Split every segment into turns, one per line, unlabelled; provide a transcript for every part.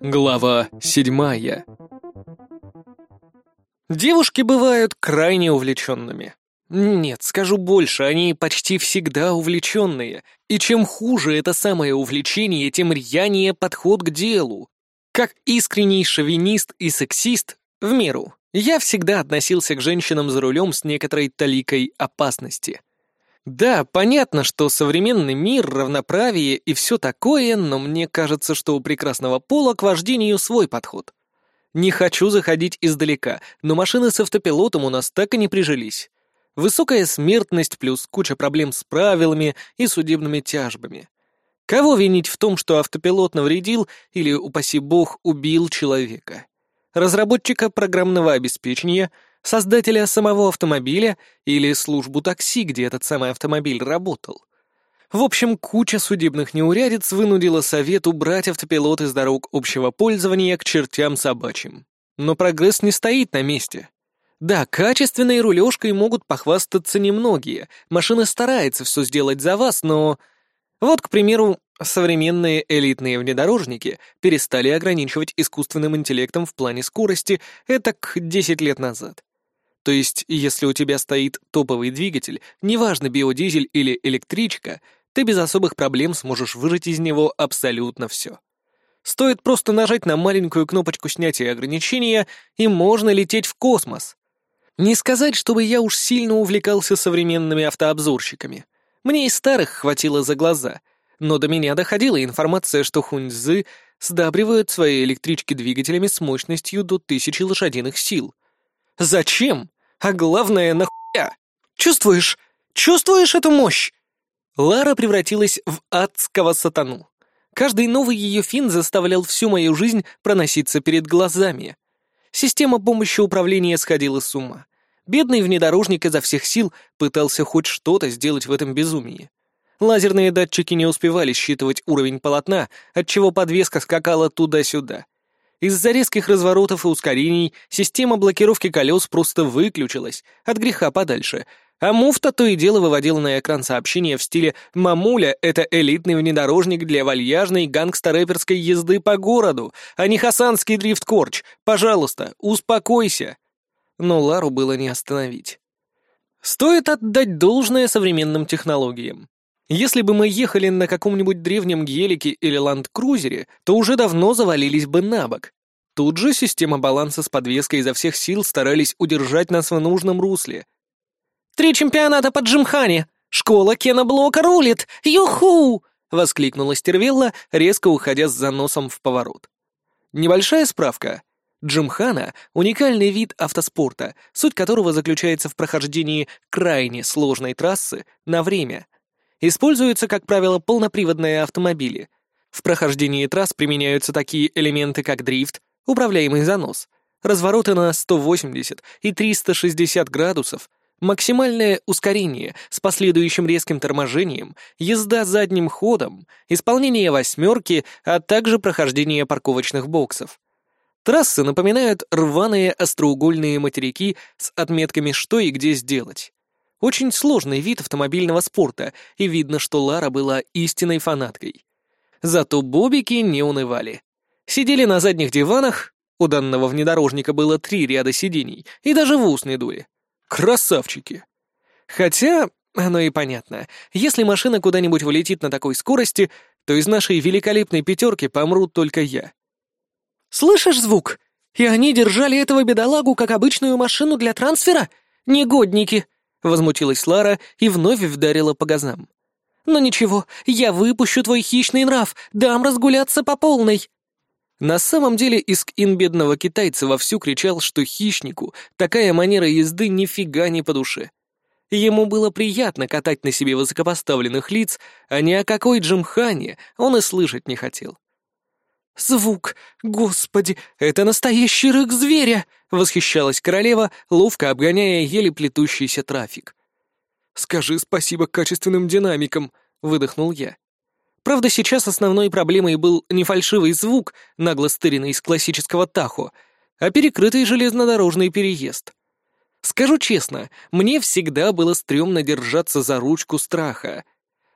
Глава седьмая Девушки бывают крайне увлеченными. Нет, скажу больше, они почти всегда увлеченные. И чем хуже это самое увлечение, тем рьянее подход к делу. Как искренний шовинист и сексист, в меру, я всегда относился к женщинам за рулем с некоторой таликой опасности. Да, понятно, что современный мир, равноправие и все такое, но мне кажется, что у прекрасного пола к вождению свой подход. Не хочу заходить издалека, но машины с автопилотом у нас так и не прижились. Высокая смертность плюс куча проблем с правилами и судебными тяжбами. Кого винить в том, что автопилот навредил или, упаси бог, убил человека? Разработчика программного обеспечения, создателя самого автомобиля или службу такси, где этот самый автомобиль работал? В общем, куча судебных неурядиц вынудила Совет убрать автопилот из дорог общего пользования к чертям собачьим. Но прогресс не стоит на месте. Да, качественной рулежкой могут похвастаться немногие. Машина старается все сделать за вас, но... Вот, к примеру, современные элитные внедорожники перестали ограничивать искусственным интеллектом в плане скорости это к 10 лет назад. То есть, если у тебя стоит топовый двигатель, неважно биодизель или электричка, ты без особых проблем сможешь выжать из него абсолютно все. Стоит просто нажать на маленькую кнопочку снятия ограничения, и можно лететь в космос. Не сказать, чтобы я уж сильно увлекался современными автообзорщиками. Мне и старых хватило за глаза, но до меня доходила информация, что хуньцзы сдабривают свои электрички двигателями с мощностью до тысячи лошадиных сил. Зачем? А главное, нахуя? Чувствуешь? Чувствуешь эту мощь? Лара превратилась в адского сатану. Каждый новый ее фин заставлял всю мою жизнь проноситься перед глазами. Система помощи управления сходила с ума. Бедный внедорожник изо всех сил пытался хоть что-то сделать в этом безумии. Лазерные датчики не успевали считывать уровень полотна, отчего подвеска скакала туда-сюда. Из-за резких разворотов и ускорений система блокировки колес просто выключилась, от греха подальше, а муфта то и дело выводила на экран сообщение в стиле «Мамуля — это элитный внедорожник для вальяжной гангстер-рэперской езды по городу, а не хасанский дрифт-корч. Пожалуйста, успокойся!» но Лару было не остановить. Стоит отдать должное современным технологиям. Если бы мы ехали на каком-нибудь древнем гелике или ландкрузере, то уже давно завалились бы на бок. Тут же система баланса с подвеской изо всех сил старались удержать нас в нужном русле. «Три чемпионата по джимхане! Школа Кена Блока рулит! Юху!» — воскликнула Стервелла, резко уходя с заносом в поворот. Небольшая справка. Джимхана — уникальный вид автоспорта, суть которого заключается в прохождении крайне сложной трассы на время. Используются, как правило, полноприводные автомобили. В прохождении трасс применяются такие элементы, как дрифт, управляемый занос, развороты на 180 и 360 градусов, максимальное ускорение с последующим резким торможением, езда задним ходом, исполнение восьмерки, а также прохождение парковочных боксов. Трассы напоминают рваные остроугольные материки с отметками «что» и «где сделать». Очень сложный вид автомобильного спорта, и видно, что Лара была истинной фанаткой. Зато бобики не унывали. Сидели на задних диванах, у данного внедорожника было три ряда сидений, и даже в ус не дули. Красавчики! Хотя, оно и понятно, если машина куда-нибудь вылетит на такой скорости, то из нашей великолепной пятерки помрут только я. Слышишь звук? И они держали этого бедолагу как обычную машину для трансфера? Негодники!» Возмутилась Лара и вновь вдарила по газам. «Но ничего, я выпущу твой хищный нрав, дам разгуляться по полной!» На самом деле Иск-Ин бедного китайца вовсю кричал, что хищнику такая манера езды нифига не по душе. Ему было приятно катать на себе высокопоставленных лиц, а ни о какой джимхане он и слышать не хотел. «Звук! Господи, это настоящий рык зверя!» — восхищалась королева, ловко обгоняя еле плетущийся трафик. «Скажи спасибо качественным динамикам», — выдохнул я. Правда, сейчас основной проблемой был не фальшивый звук, нагло стыренный из классического Тахо, а перекрытый железнодорожный переезд. Скажу честно, мне всегда было стрёмно держаться за ручку страха.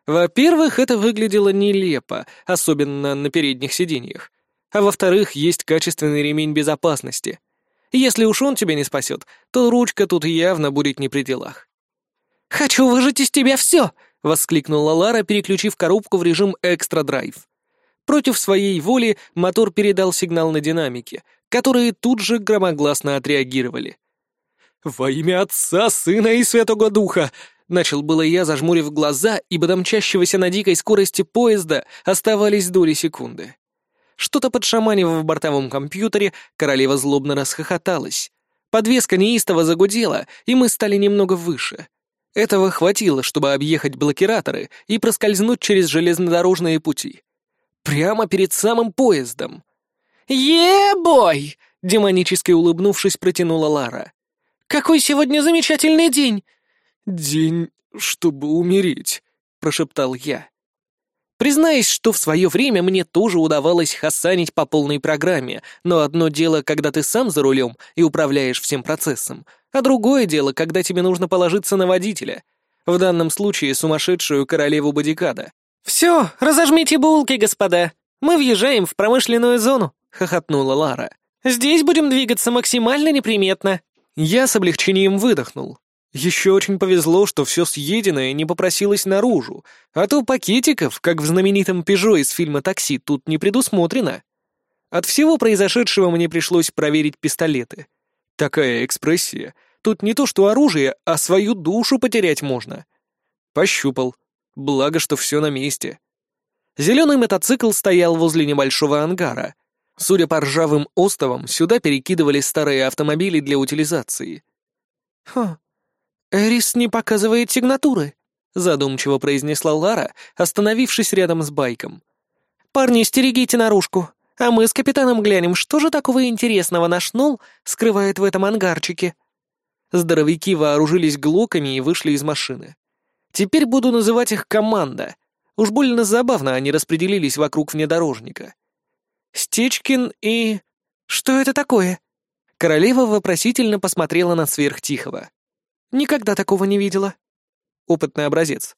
Во-первых, это выглядело нелепо, особенно на передних сиденьях. А во-вторых, есть качественный ремень безопасности. Если уж он тебя не спасет, то ручка тут явно будет не при делах. «Хочу выжать из тебя все!» — воскликнула Лара, переключив коробку в режим «Экстра-драйв». Против своей воли мотор передал сигнал на динамике, которые тут же громогласно отреагировали. «Во имя Отца, Сына и Святого Духа!» Начал было я, зажмурив глаза, ибо до мчащегося на дикой скорости поезда оставались доли секунды. Что-то подшаманив в бортовом компьютере, королева злобно расхохоталась. Подвеска неистово загудела, и мы стали немного выше. Этого хватило, чтобы объехать блокираторы и проскользнуть через железнодорожные пути. Прямо перед самым поездом. «Е-бой!» — демонически улыбнувшись, протянула Лара. «Какой сегодня замечательный день!»
«День, чтобы умереть», — прошептал я.
Признаюсь, что в свое время мне тоже удавалось хасанить по полной программе, но одно дело, когда ты сам за рулем и управляешь всем процессом, а другое дело, когда тебе нужно положиться на водителя. В данном случае сумасшедшую королеву бодикада. «Все, разожмите булки, господа. Мы въезжаем в промышленную зону», — хохотнула Лара. «Здесь будем двигаться максимально неприметно». Я с облегчением выдохнул. Еще очень повезло, что все съеденное не попросилось наружу, а то пакетиков, как в знаменитом «Пежо» из фильма «Такси», тут не предусмотрено. От всего произошедшего мне пришлось проверить пистолеты. Такая экспрессия. Тут не то что оружие, а свою душу потерять можно. Пощупал. Благо, что все на месте. Зеленый мотоцикл стоял возле небольшого ангара. Судя по ржавым остовам, сюда перекидывали старые автомобили для утилизации. «Хм, «Эрис не показывает сигнатуры», — задумчиво произнесла Лара, остановившись рядом с байком. «Парни, стерегите наружку, а мы с капитаном глянем, что же такого интересного наш Нол скрывает в этом ангарчике». Здоровяки вооружились глоками и вышли из машины. Теперь буду называть их «команда». Уж больно забавно они распределились вокруг внедорожника. Стечкин и... Что это такое? Королева вопросительно посмотрела на сверхтихого. Никогда такого не видела. Опытный образец.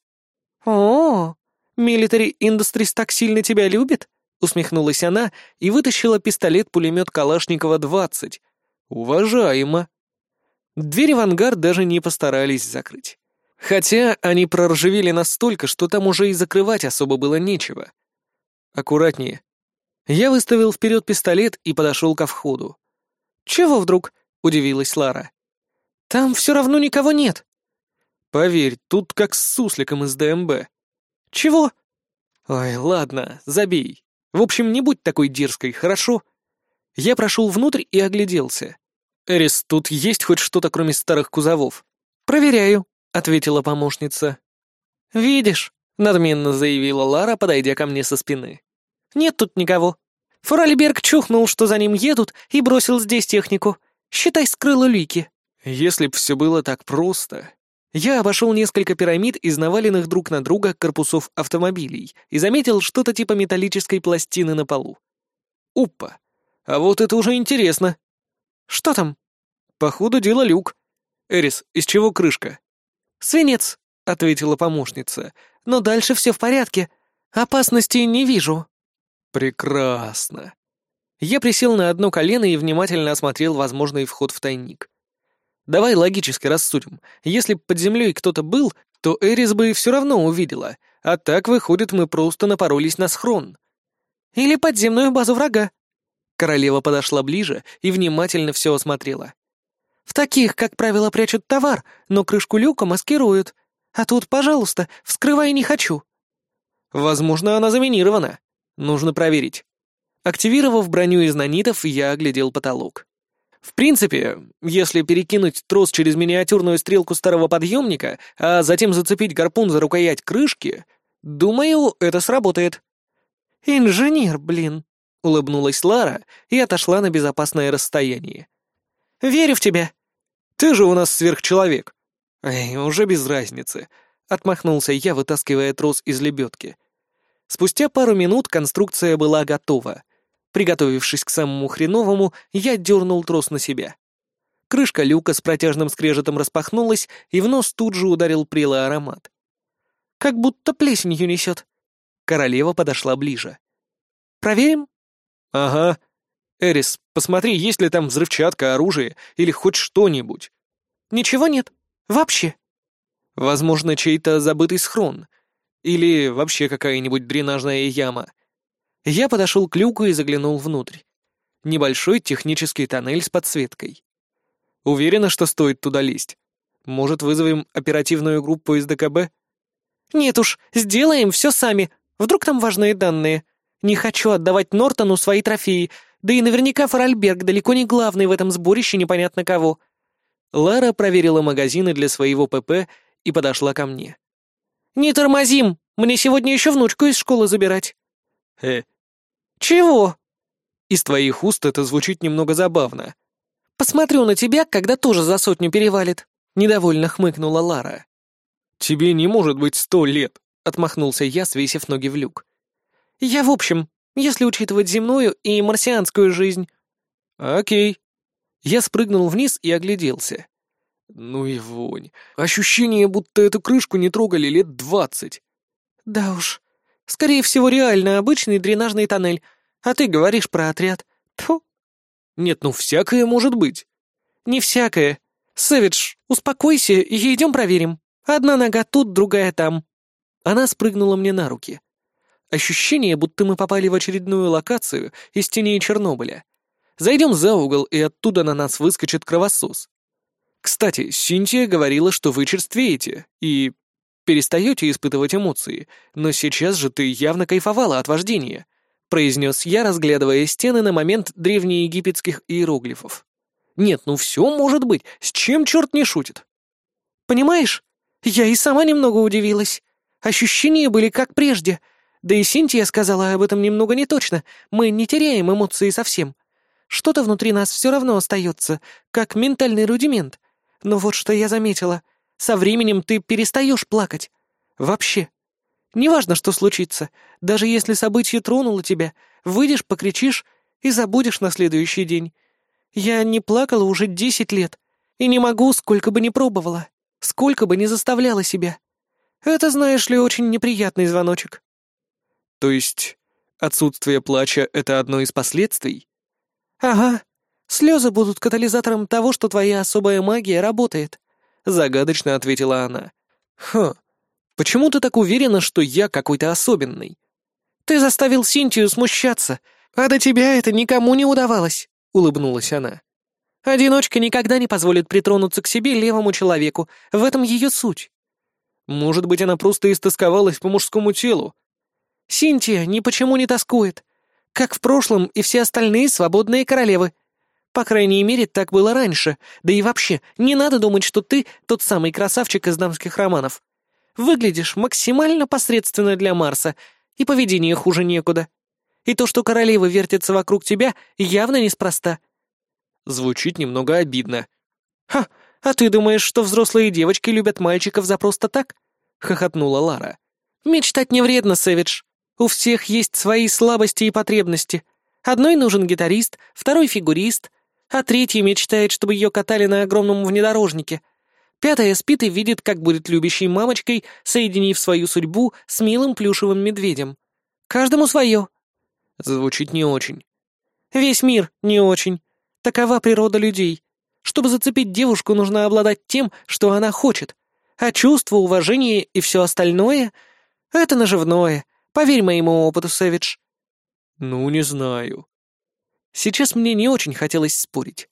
О, Military Industries так сильно тебя любит? Усмехнулась она и вытащила пистолет-пулемет Калашникова-20. Уважаемо. Двери в ангар даже не постарались закрыть. Хотя они проржавели настолько, что там уже и закрывать особо было нечего. Аккуратнее. Я выставил вперед пистолет и подошел ко входу. «Чего вдруг?» — удивилась Лара. Там все равно никого нет. Поверь, тут как с сусликом из ДМБ. Чего? Ой, ладно, забей. В общем, не будь такой дерзкой, хорошо? Я прошел внутрь и огляделся. Эрис, тут есть хоть что-то, кроме старых кузовов? Проверяю, ответила помощница. Видишь, надменно заявила Лара, подойдя ко мне со спины. Нет тут никого. Форальберг чухнул, что за ним едут, и бросил здесь технику. Считай, скрыл улики. Если б все было так просто... Я обошел несколько пирамид из наваленных друг на друга корпусов автомобилей и заметил что-то типа металлической пластины на полу. Упа! А вот это уже интересно. Что там? Походу, дело люк. Эрис, из чего крышка? Свинец, ответила помощница. Но дальше все в порядке. Опасности не вижу. Прекрасно. Я присел на одно колено и внимательно осмотрел возможный вход в тайник. Давай логически рассудим. Если б под землей кто-то был, то Эрис бы все равно увидела, а так, выходит, мы просто напоролись на схрон. Или подземную базу врага. Королева подошла ближе и внимательно все осмотрела. В таких, как правило, прячут товар, но крышку люка маскируют. А тут, пожалуйста, вскрывай не хочу. Возможно, она заминирована. Нужно проверить. Активировав броню из нанитов, я оглядел потолок. В принципе, если перекинуть трос через миниатюрную стрелку старого подъемника, а затем зацепить гарпун за рукоять крышки, думаю, это сработает. «Инженер, блин!» — улыбнулась Лара и отошла на безопасное расстояние. «Верю в тебя!» «Ты же у нас сверхчеловек!» «Эй, уже без разницы!» — отмахнулся я, вытаскивая трос из лебедки. Спустя пару минут конструкция была готова — Приготовившись к самому хреновому, я дернул трос на себя. Крышка люка с протяжным скрежетом распахнулась, и в нос тут же ударил прелый аромат. Как будто плесенью несет». Королева подошла ближе. «Проверим?»
«Ага. Эрис, посмотри, есть ли там взрывчатка, оружие или хоть что-нибудь».
«Ничего нет. Вообще».
«Возможно, чей-то забытый схрон. Или вообще какая-нибудь дренажная яма». Я подошел к люку и заглянул внутрь. Небольшой технический тоннель с подсветкой. Уверена, что стоит туда лезть. Может, вызовем оперативную группу из ДКБ?
Нет уж, сделаем все сами. Вдруг там важные данные. Не хочу отдавать Нортону свои трофеи, да и наверняка Форальберг далеко не главный в этом сборище непонятно кого.
Лара проверила магазины для своего ПП и подошла ко мне.
«Не тормозим! Мне сегодня еще внучку из школы забирать».
«Э».
«Чего?»
Из твоих уст это звучит немного забавно.
«Посмотрю на тебя, когда тоже за сотню перевалит», — недовольно хмыкнула Лара.
«Тебе не может быть сто лет», — отмахнулся я, свесив ноги в люк.
«Я в общем, если учитывать земную и марсианскую жизнь».
«Окей». Я спрыгнул вниз и огляделся. Ну и вонь. Ощущение, будто эту крышку не трогали лет двадцать.
Да уж. Скорее всего, реально обычный дренажный тоннель, а ты говоришь про отряд. Тьфу.
Нет, ну всякое может быть.
Не всякое. Сэвидж, успокойся и идем проверим. Одна нога тут, другая там.
Она спрыгнула мне на руки. Ощущение, будто мы попали в очередную локацию из теней Чернобыля. Зайдем за угол, и оттуда на нас выскочит кровосос. Кстати, Синтия говорила, что вы черствеете и перестаете испытывать эмоции, но сейчас же ты явно кайфовала от вождения. — произнес я, разглядывая стены на момент древнеегипетских иероглифов. «Нет, ну все может быть, с чем черт не шутит?»
«Понимаешь, я и сама немного удивилась. Ощущения были как прежде. Да и Синтия сказала об этом немного не точно. Мы не теряем эмоции совсем. Что-то внутри нас все равно остается, как ментальный рудимент. Но вот что я заметила. Со временем ты перестаешь плакать. Вообще. Неважно, что случится, даже если событие тронуло тебя, выйдешь, покричишь и забудешь на следующий день. Я не плакала уже десять лет, и не могу, сколько бы ни пробовала, сколько бы ни заставляла себя. Это, знаешь ли, очень неприятный звоночек.
То есть отсутствие плача — это одно из последствий?
Ага. Слезы будут катализатором того, что твоя особая магия работает, — загадочно ответила она.
Хм, Почему ты так уверена, что я какой-то особенный?»
«Ты заставил Синтию смущаться, а до тебя это никому не удавалось», — улыбнулась она. «Одиночка никогда не позволит притронуться к себе левому человеку, в этом ее суть».
«Может быть, она просто истосковалась по мужскому телу?»
«Синтия ни почему не тоскует, как в прошлом и все остальные свободные королевы. По крайней мере, так было раньше, да и вообще, не надо думать, что ты тот самый красавчик из дамских романов. Выглядишь максимально посредственно для Марса, и поведение хуже некуда. И то, что королевы вертятся вокруг тебя, явно неспроста».
Звучит немного обидно.
«Ха, а ты думаешь, что взрослые девочки любят мальчиков за просто так?» — хохотнула Лара. «Мечтать не вредно, Сэвидж. У всех есть свои слабости и потребности. Одной нужен гитарист, второй — фигурист, а третий мечтает, чтобы ее катали на огромном внедорожнике — Пятая спит и видит, как будет любящей мамочкой, соединив свою судьбу с милым плюшевым медведем. Каждому свое.
Звучит не очень.
Весь мир не очень. Такова природа людей. Чтобы зацепить девушку, нужно обладать тем, что она хочет. А чувство, уважение и все остальное — это наживное. Поверь моему опыту, Сэвидж.
Ну, не знаю.
Сейчас мне не очень хотелось спорить.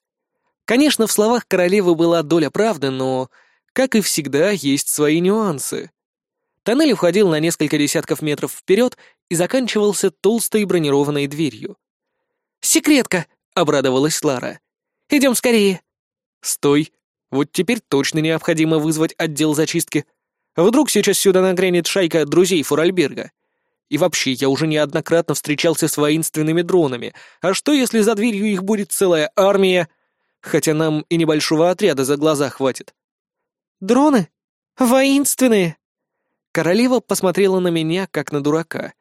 Конечно, в словах королевы была доля правды, но, как и всегда, есть свои нюансы. Тоннель уходил на несколько десятков метров вперед и заканчивался толстой бронированной дверью. «Секретка!» — обрадовалась Лара. «Идем скорее!»
«Стой! Вот теперь точно необходимо вызвать отдел зачистки. Вдруг сейчас сюда нагрянет шайка друзей Фуральберга. И вообще, я уже неоднократно встречался с воинственными дронами. А что, если за дверью их будет целая армия?» хотя нам и небольшого отряда за глаза хватит.
«Дроны? Воинственные!»
Королева посмотрела на меня, как на дурака.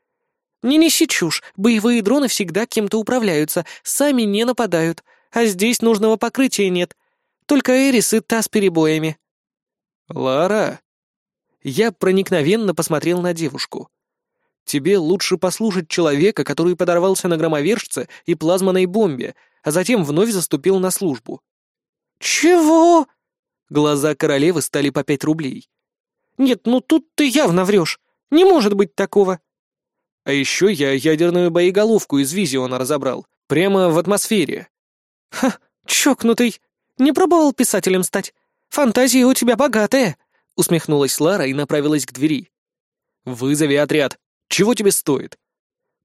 «Не неси чушь, боевые дроны всегда кем-то управляются, сами не нападают, а здесь нужного покрытия нет, только Эрис и та с перебоями».
«Лара!» Я проникновенно посмотрел на девушку. «Тебе лучше послушать человека, который подорвался на громовержце и плазменной бомбе, а затем вновь заступил на службу».
«Чего?»
Глаза королевы стали по пять рублей.
«Нет, ну тут ты явно врешь. Не может быть такого».
А еще я ядерную боеголовку из Визиона разобрал. Прямо в атмосфере.
«Ха, чокнутый. Не пробовал писателем стать. Фантазии у тебя богатые», — усмехнулась Лара и направилась к двери.
«Вызови отряд. Чего тебе стоит?»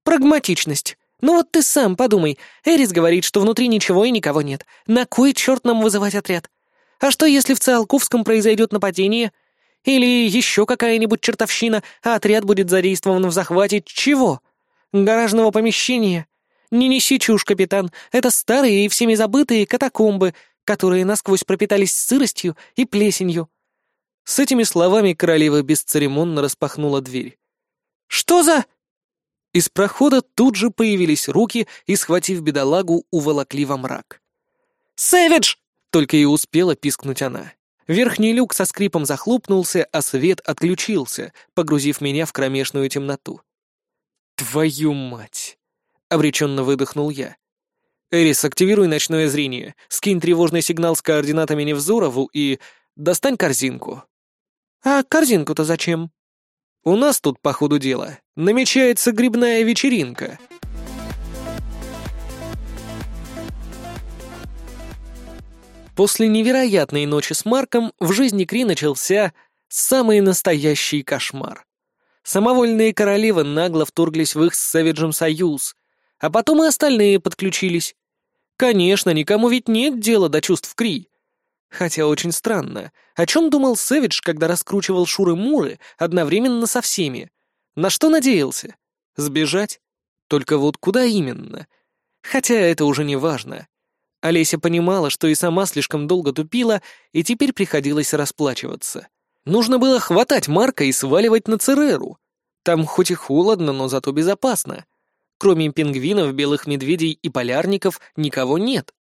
«Прагматичность. Ну вот ты сам подумай. Эрис говорит, что внутри ничего и никого нет. На кой черт нам вызывать отряд? А что, если в Циолковском произойдет нападение? Или еще какая-нибудь чертовщина, а отряд будет задействован в захвате чего? Гаражного помещения? Не неси чушь, капитан. Это старые и всеми забытые катакомбы, которые насквозь пропитались сыростью и плесенью.
С этими словами королева бесцеремонно распахнула дверь.
«Что за...»
Из прохода тут же появились руки и, схватив бедолагу, уволокли во мрак.
«Сэвидж!»
— только и успела пискнуть она. Верхний люк со скрипом захлопнулся, а свет отключился, погрузив меня в кромешную темноту. «Твою мать!» — обреченно выдохнул я. «Эрис, активируй ночное зрение, скинь тревожный сигнал с координатами Невзорову и... достань корзинку».
«А корзинку-то зачем?»
«У нас тут, по ходу дела, намечается грибная вечеринка». После невероятной ночи с Марком в жизни Кри начался самый настоящий кошмар. Самовольные королевы нагло вторглись в их с Сэвиджем союз, а потом и остальные подключились. Конечно, никому ведь нет дела до чувств Кри. Хотя очень странно, о чем думал Сэвидж, когда раскручивал шуры-муры одновременно со всеми? На что надеялся? Сбежать? Только вот куда именно? Хотя это уже не важно. Олеся понимала, что и сама слишком долго тупила, и теперь приходилось расплачиваться. Нужно было хватать Марка и сваливать на Цереру. Там хоть и холодно, но зато безопасно. Кроме пингвинов, белых медведей и полярников никого нет.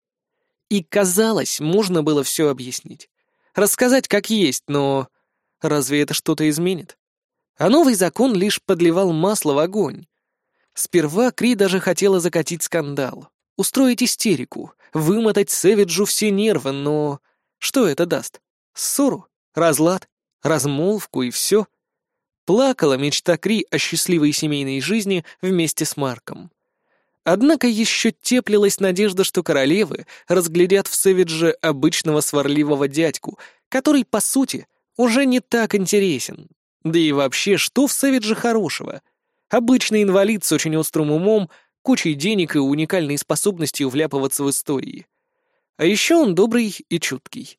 И, казалось, можно было все объяснить. Рассказать как есть, но... Разве это что-то изменит? А новый закон лишь подливал масло в огонь. Сперва Кри даже хотела закатить скандал, устроить истерику, вымотать Сэвиджу все нервы, но... Что это даст? Ссору? Разлад? Размолвку и все? Плакала мечта Кри о счастливой семейной жизни вместе с Марком. Однако еще теплилась надежда, что королевы разглядят в Сэвидже обычного сварливого дядьку, который, по сути, уже не так интересен. Да и вообще, что в Сэвидже хорошего? Обычный инвалид с очень острым умом, кучей денег и уникальной способностью вляпываться в истории. А еще он добрый и чуткий.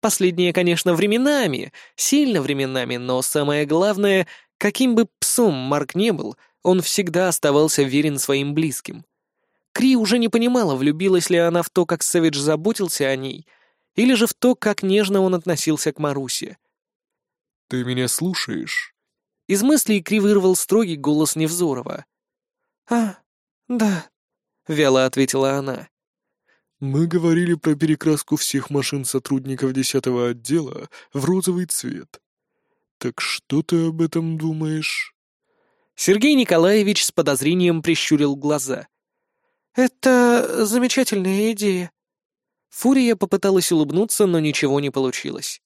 Последнее, конечно, временами, сильно временами, но самое главное, каким бы псом Марк не был, он всегда оставался верен своим близким. Кри уже не понимала, влюбилась ли она в то, как Сэвидж заботился о ней, или же в то, как нежно он относился к Марусе.
«Ты меня слушаешь?»
Из мыслей Кри вырвал строгий голос Невзорова.
«А, да», — вяло ответила она.
Мы говорили про перекраску всех машин сотрудников десятого отдела в розовый цвет. Так что ты об этом думаешь?
Сергей Николаевич с подозрением прищурил глаза.
Это замечательная идея.
Фурия попыталась улыбнуться, но ничего не получилось.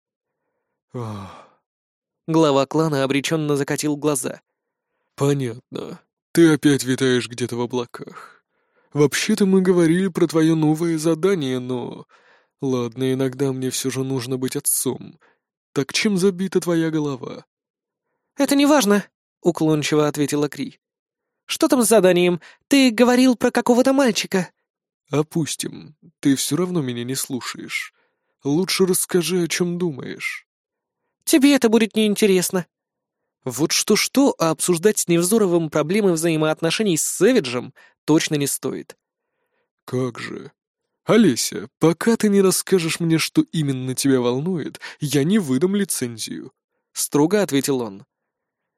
Ох.
Глава клана обреченно закатил глаза.
Понятно. Ты опять витаешь где-то в облаках. Вообще-то мы говорили про твое новое задание, но... Ладно, иногда мне все же нужно быть отцом. Так чем забита твоя голова?»
«Это не важно», — уклончиво ответила Кри. «Что там с заданием? Ты говорил про какого-то мальчика».
«Опустим. Ты все равно меня не слушаешь. Лучше расскажи, о чем думаешь».
«Тебе это будет неинтересно».
Вот что-что, а обсуждать с Невзоровым проблемы взаимоотношений с Сэвиджем точно не стоит.
«Как же? Олеся, пока ты не расскажешь мне, что именно тебя волнует, я не выдам лицензию», — строго ответил он.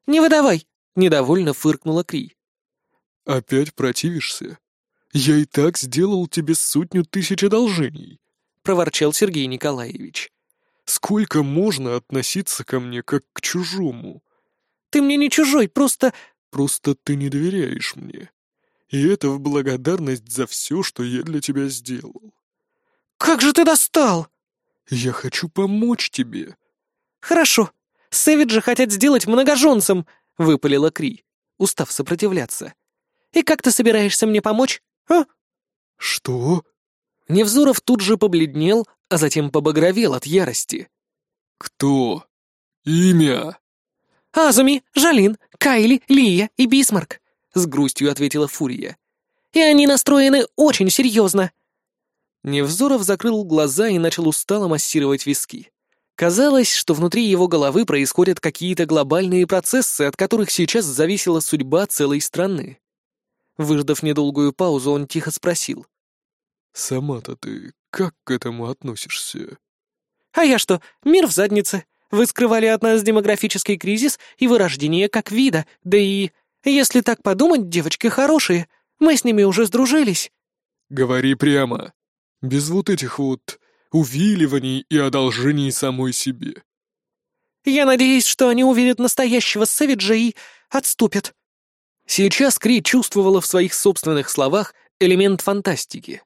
«Не выдавай!»
— недовольно фыркнула Кри.
«Опять противишься? Я и так сделал тебе сотню тысяч одолжений», —
проворчал Сергей Николаевич.
Сколько можно относиться ко мне как к чужому?
Ты мне не чужой, просто...
Просто ты не доверяешь мне. И это в благодарность за все, что я для тебя сделал.
Как же ты достал?
Я хочу помочь тебе.
Хорошо. Сэвиджи хотят сделать многоженцем, выпалила Кри, устав сопротивляться. И как ты собираешься мне помочь, а?
Что?
Невзоров тут же побледнел, а затем побагровел от ярости.
Кто? Имя?
Азуми, Жалин, Кайли, Лия и Бисмарк, с грустью ответила Фурия. И они настроены очень серьезно. Невзоров закрыл глаза и начал устало массировать виски. Казалось, что внутри его головы происходят какие-то глобальные процессы, от которых сейчас зависела судьба целой страны. Выждав недолгую паузу, он тихо спросил.
«Сама-то ты как к этому относишься?»
«А я что, мир в заднице. Вы скрывали от нас демографический кризис и вырождение как вида, да и, если так подумать, девочки хорошие. Мы с ними уже сдружились».
«Говори прямо. Без вот этих вот увиливаний и одолжений самой себе».
«Я надеюсь, что они увидят настоящего Сэвиджа и отступят». Сейчас Кри чувствовала в своих собственных словах элемент фантастики.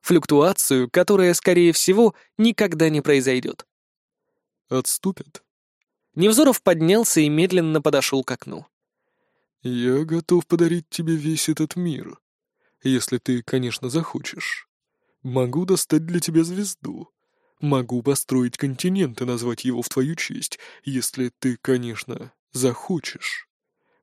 Флюктуацию, которая, скорее всего, никогда не произойдет.
«Отступят?»
Невзоров поднялся и медленно подошел к окну.
«Я готов подарить тебе весь этот мир, если ты, конечно, захочешь. Могу достать для тебя звезду. Могу построить континент и назвать его в твою честь, если ты, конечно, захочешь.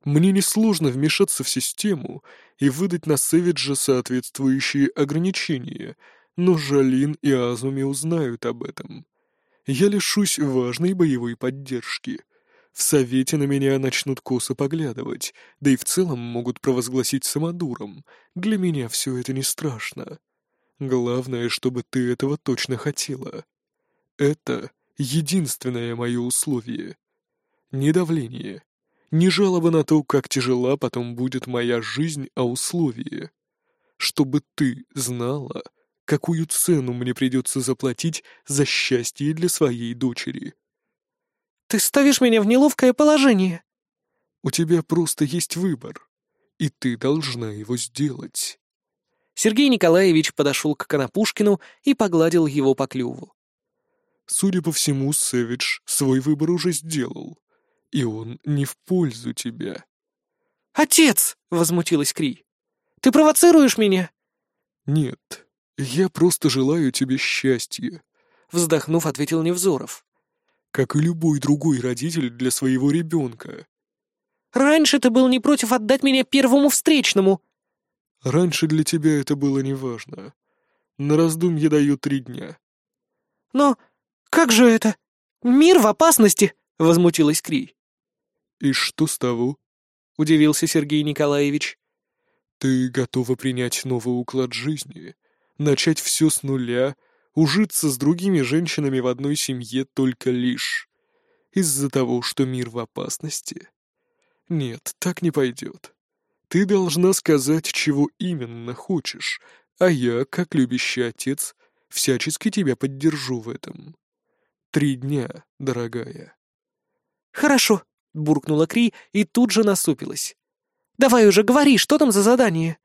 Мне несложно вмешаться в систему и выдать на Сэвиджа соответствующие ограничения, но Жалин и Азуми узнают об этом. Я лишусь важной боевой поддержки. В Совете на меня начнут косо поглядывать, да и в целом могут провозгласить самодуром. Для меня все это не страшно. Главное, чтобы ты этого точно хотела. Это единственное мое условие. Не давление, не жалоба на то, как тяжела потом будет моя жизнь, а условие. Чтобы ты знала, какую цену мне придется заплатить за счастье для своей дочери.
Ты ставишь меня в неловкое положение.
У тебя просто есть выбор, и ты должна его сделать.
Сергей Николаевич подошел к Конопушкину и погладил его по клюву.
Судя по всему, Сэвидж свой выбор уже сделал, и он не в пользу тебя.
«Отец!» — возмутилась Кри. «Ты провоцируешь меня?»
«Нет, я просто желаю тебе счастья», —
вздохнув, ответил Невзоров.
«Как и любой другой родитель для своего ребенка».
«Раньше ты был не против отдать меня первому встречному»,
Раньше для тебя это было неважно. На раздумье даю три дня.
Но как же это? Мир в опасности, возмутилась Кри.
И что с того?
Удивился Сергей Николаевич.
Ты готова принять новый уклад жизни, начать все с нуля, ужиться с другими женщинами в одной семье только лишь из-за того, что мир в опасности? Нет, так не пойдет. Ты должна сказать, чего именно хочешь, а я, как любящий отец, всячески тебя поддержу в этом. Три дня, дорогая».
«Хорошо», — буркнула Кри и тут же насупилась. «Давай уже говори, что там за задание?»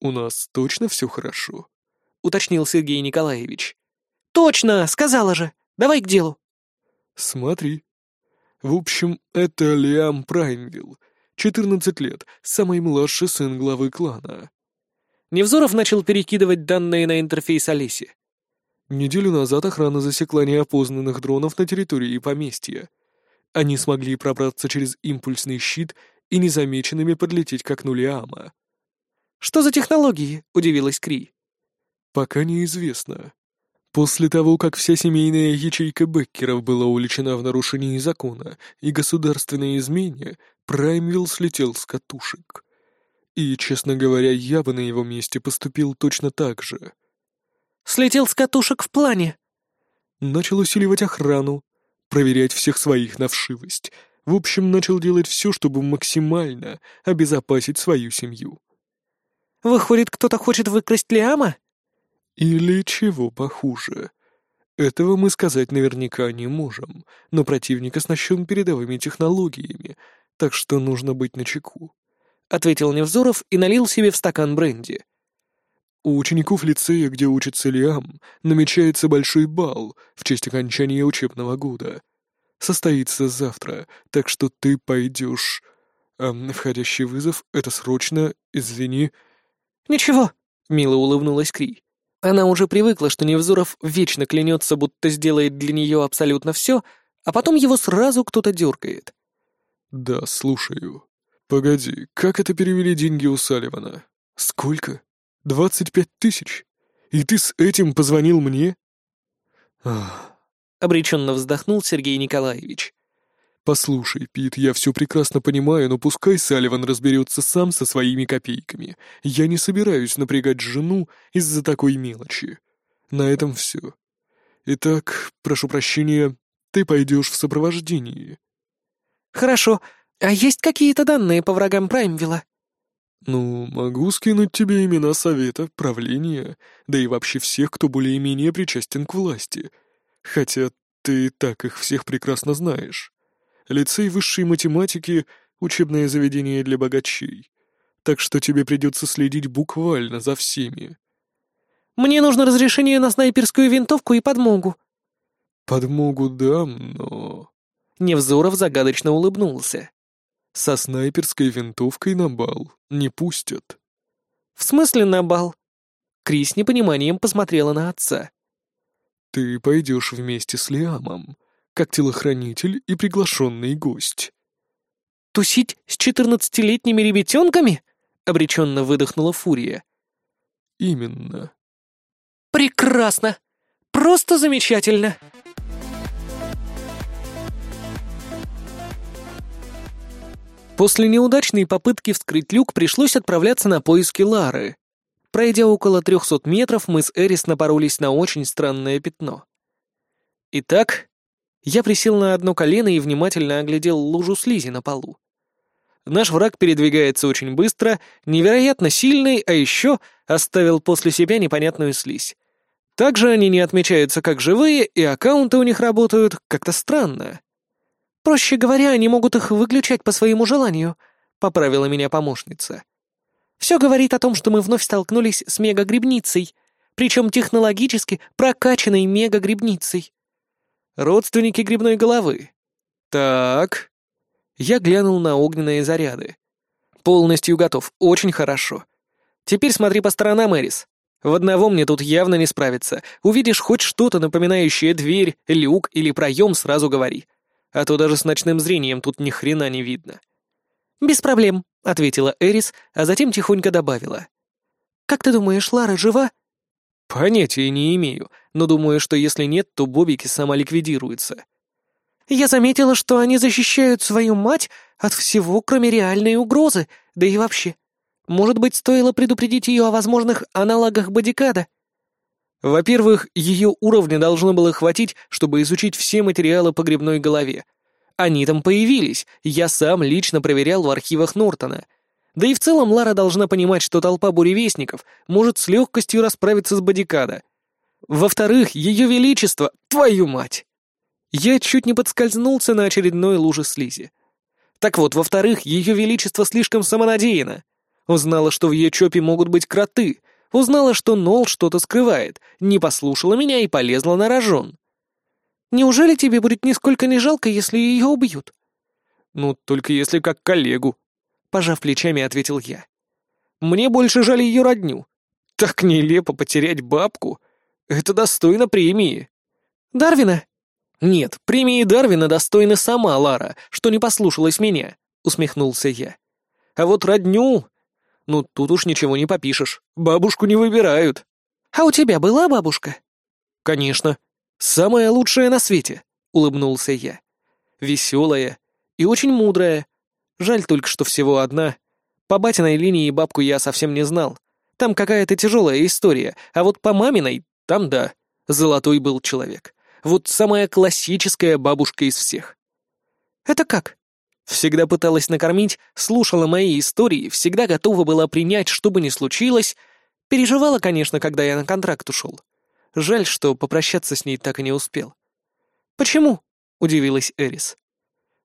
«У нас точно все хорошо?»
— уточнил Сергей Николаевич. «Точно, сказала же. Давай к делу».
«Смотри. В общем, это Лиам Праймвилл, 14 лет, самый младший сын главы клана.
Невзоров начал перекидывать данные на интерфейс Олеси.
Неделю назад охрана засекла неопознанных дронов на территории поместья. Они смогли пробраться через импульсный щит и незамеченными подлететь к окну Лиама.
«Что за технологии?» — удивилась Кри.
«Пока неизвестно. После того, как вся семейная ячейка Беккеров была уличена в нарушении закона и государственной измене, Праймвилл слетел с катушек. И, честно говоря, я бы на его месте поступил точно так же.
«Слетел с катушек в плане?»
Начал усиливать охрану, проверять всех своих на вшивость. В общем, начал делать все, чтобы максимально обезопасить свою семью.
«Выходит, кто-то хочет выкрасть Лиама?»
Или чего похуже. Этого мы сказать наверняка не можем, но противник оснащен передовыми технологиями, так что нужно быть начеку», — ответил Невзоров и налил себе в стакан бренди. «У учеников лицея, где учится Лиам, намечается большой бал в честь окончания учебного года. Состоится завтра, так что ты пойдешь. Эм, входящий вызов — это срочно, извини».
«Ничего», — мило улыбнулась Кри. Она уже привыкла, что Невзоров вечно клянется, будто сделает для нее абсолютно все, а потом его сразу кто-то дергает.
«Да, слушаю. Погоди, как это перевели деньги у Салливана? Сколько? Двадцать пять тысяч? И ты с этим позвонил мне?»
Ах. Обреченно вздохнул Сергей Николаевич.
«Послушай, Пит, я все прекрасно понимаю, но пускай Салливан разберется сам со своими копейками. Я не собираюсь напрягать жену из-за такой мелочи. На этом все. Итак, прошу прощения, ты пойдешь в сопровождении».
«Хорошо. А есть какие-то данные по врагам Праймвилла?»
«Ну, могу скинуть тебе имена совета, правления, да и вообще всех, кто более-менее причастен к власти. Хотя ты так их всех прекрасно знаешь». Лицей высшей математики — учебное заведение для богачей. Так что тебе придется следить буквально за всеми.
Мне нужно разрешение на снайперскую винтовку и подмогу.
Подмогу дам, но...
Невзоров загадочно улыбнулся.
Со снайперской винтовкой на бал не пустят.
В смысле на бал? Крис непониманием посмотрела на отца.
Ты пойдешь вместе с Лиамом, как телохранитель и приглашенный гость.
«Тусить с четырнадцатилетними ребятенками?» — обреченно выдохнула Фурия.
«Именно».
«Прекрасно! Просто замечательно!» После неудачной попытки вскрыть люк пришлось отправляться на поиски Лары. Пройдя около трехсот метров, мы с Эрис напоролись на очень странное пятно. Итак, я присел на одно колено и внимательно оглядел лужу слизи на полу. Наш враг передвигается очень быстро, невероятно сильный, а еще оставил после себя непонятную слизь. Также они не отмечаются как живые, и аккаунты у них работают как-то странно. Проще говоря, они могут их выключать по своему желанию, поправила меня помощница. Все говорит о том, что мы вновь столкнулись с мегагрибницей, причем технологически прокачанной мегагрибницей. Родственники грибной головы. Так. Я глянул на огненные заряды. Полностью готов, очень хорошо. Теперь смотри по сторонам, Эрис. В одного мне тут явно не справиться. Увидишь хоть что-то напоминающее дверь, люк или проем, сразу говори. А то даже с ночным зрением тут ни хрена не видно. «Без проблем», — ответила Эрис, а затем тихонько добавила. «Как ты думаешь, Лара жива?» «Понятия не имею, но думаю, что если нет, то бобики самоликвидируются». «Я заметила, что они защищают свою мать от всего, кроме реальной угрозы, да и вообще. Может быть, стоило предупредить ее о возможных аналогах бодикада?» Во-первых, ее уровня должно было хватить, чтобы изучить все материалы по грибной голове. Они там появились, я сам лично проверял в архивах Нортона — да и в целом Лара должна понимать, что толпа буревестников может с легкостью расправиться с бодикада. Во-вторых, ее величество, твою мать! Я чуть не подскользнулся на очередной луже слизи. Так вот, во-вторых, ее величество слишком самонадеяно. Узнала, что в ее чопе могут быть кроты, узнала, что Нол что-то скрывает, не послушала меня и полезла на рожон. Неужели тебе будет нисколько не жалко, если ее убьют? Ну, только если как коллегу, Пожав плечами, ответил я. Мне больше жаль ее родню. Так нелепо потерять бабку. Это достойно премии. Дарвина? Нет, премии Дарвина достойна сама Лара, что не послушалась меня, усмехнулся я. А вот родню... Ну, тут уж ничего не попишешь. Бабушку не выбирают. А у тебя была бабушка? Конечно. Самая лучшая на свете, улыбнулся я. Веселая и очень мудрая. Жаль только, что всего одна. По батиной линии бабку я совсем не знал. Там какая-то тяжелая история, а вот по маминой, там да, золотой был человек. Вот самая классическая бабушка из всех. Это как? Всегда пыталась накормить, слушала мои истории, всегда готова была принять, что бы ни случилось. Переживала, конечно, когда я на контракт ушел. Жаль, что попрощаться с ней так и не успел. «Почему?» — удивилась Эрис.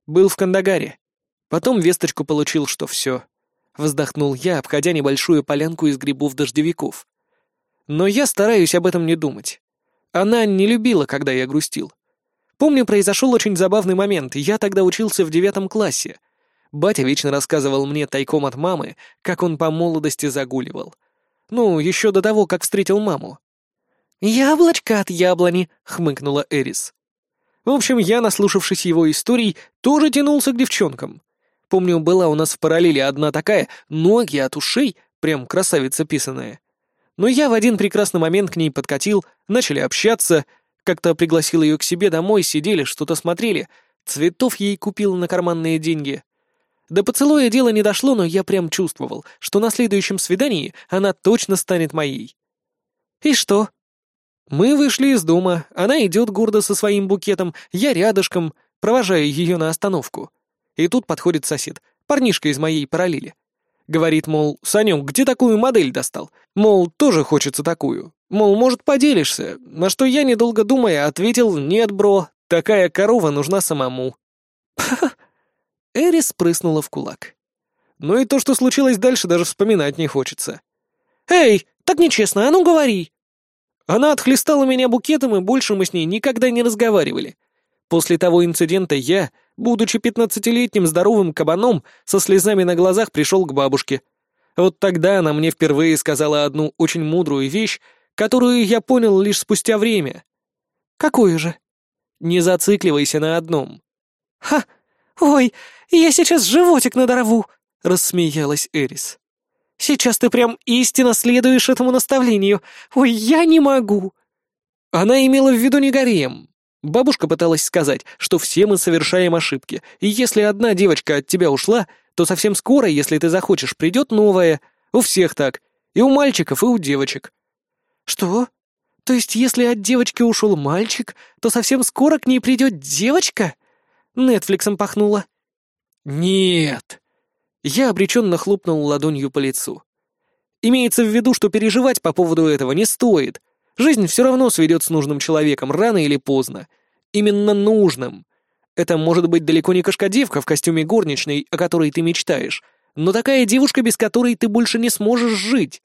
«Был в Кандагаре. Потом весточку получил, что все. Вздохнул я, обходя небольшую полянку из грибов-дождевиков. Но я стараюсь об этом не думать. Она не любила, когда я грустил. Помню, произошел очень забавный момент. Я тогда учился в девятом классе. Батя вечно рассказывал мне тайком от мамы, как он по молодости загуливал. Ну, еще до того, как встретил маму. «Яблочко от яблони», — хмыкнула Эрис. В общем, я, наслушавшись его историй, тоже тянулся к девчонкам. Помню, была у нас в параллели одна такая, ноги от ушей, прям красавица писаная. Но я в один прекрасный момент к ней подкатил, начали общаться, как-то пригласил ее к себе домой, сидели, что-то смотрели, цветов ей купил на карманные деньги. До поцелуя дело не дошло, но я прям чувствовал, что на следующем свидании она точно станет моей. И что? Мы вышли из дома, она идет гордо со своим букетом, я рядышком, провожаю ее на остановку. И тут подходит сосед, парнишка из моей параллели. Говорит, мол, Санек, где такую модель достал? Мол, тоже хочется такую. Мол, может, поделишься? На что я, недолго думая, ответил, нет, бро, такая корова нужна самому. Эрис прыснула в кулак. Ну и то, что случилось дальше, даже вспоминать не хочется. «Эй, так нечестно, а ну говори!» Она отхлестала меня букетом, и больше мы с ней никогда не разговаривали. После того инцидента я, будучи пятнадцатилетним здоровым кабаном, со слезами на глазах пришел к бабушке. Вот тогда она мне впервые сказала одну очень мудрую вещь, которую я понял лишь спустя время. «Какую же?» «Не зацикливайся на одном». «Ха! Ой, я сейчас животик надорву!» — рассмеялась Эрис. «Сейчас ты прям истинно следуешь этому наставлению. Ой, я не могу!» Она имела в виду не гарем, Бабушка пыталась сказать, что все мы совершаем ошибки, и если одна девочка от тебя ушла, то совсем скоро, если ты захочешь, придет новая. У всех так. И у мальчиков, и у девочек. Что? То есть, если от девочки ушел мальчик, то совсем скоро к ней придет девочка? Нетфликсом пахнуло. Нет. Я обреченно хлопнул ладонью по лицу. Имеется в виду, что переживать по поводу этого не стоит. Жизнь все равно сведет с нужным человеком, рано или поздно. Именно нужным. Это может быть далеко не кошкодевка в костюме горничной, о которой ты мечтаешь, но такая девушка, без которой ты больше не сможешь жить.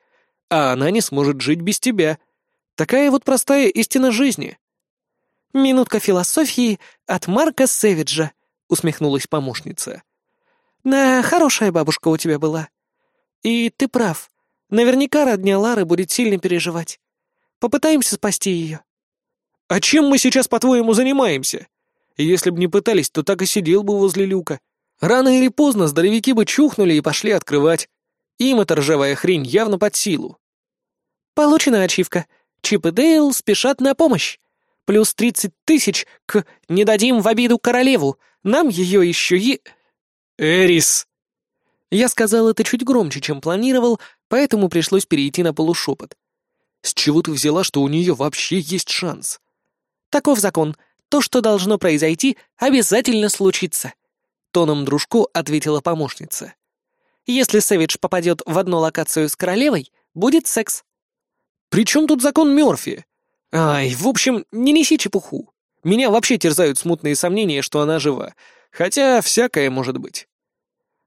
А она не сможет жить без тебя. Такая вот простая истина жизни. «Минутка философии от Марка Сэвиджа», — усмехнулась помощница. «Да, хорошая бабушка у тебя была. И ты прав. Наверняка родня Лары будет сильно переживать. Попытаемся спасти ее». «А чем мы сейчас, по-твоему, занимаемся? Если бы не пытались, то так и сидел бы возле люка. Рано или поздно здоровяки бы чухнули и пошли открывать. Им эта ржавая хрень явно под силу». «Получена ачивка. Чип и Дейл спешат на помощь. Плюс тридцать тысяч к «Не дадим в обиду королеву». Нам ее еще и...» «Эрис!» Я сказал это чуть громче, чем планировал, поэтому пришлось перейти на полушепот. С чего ты взяла, что у нее вообще есть шанс? Таков закон. То, что должно произойти, обязательно случится. Тоном дружку ответила помощница. Если Сэвидж попадет в одну локацию с королевой, будет секс. При чем тут закон Мёрфи? Ай, в общем, не неси чепуху. Меня вообще терзают смутные сомнения, что она жива. Хотя всякое может быть.